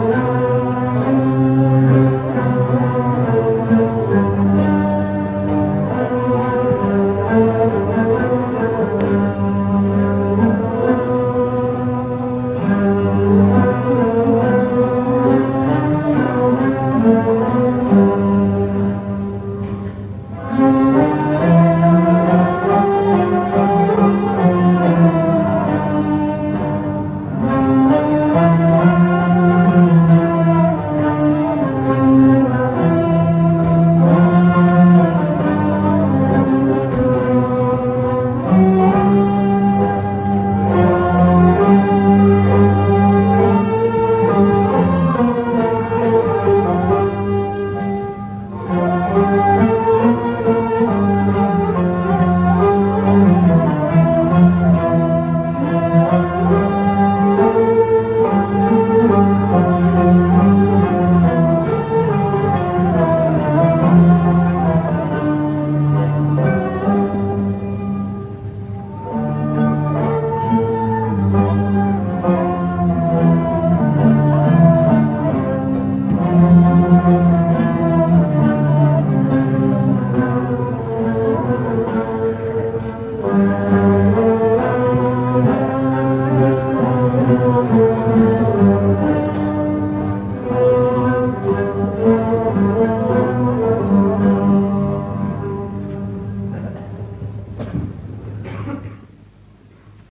Oh,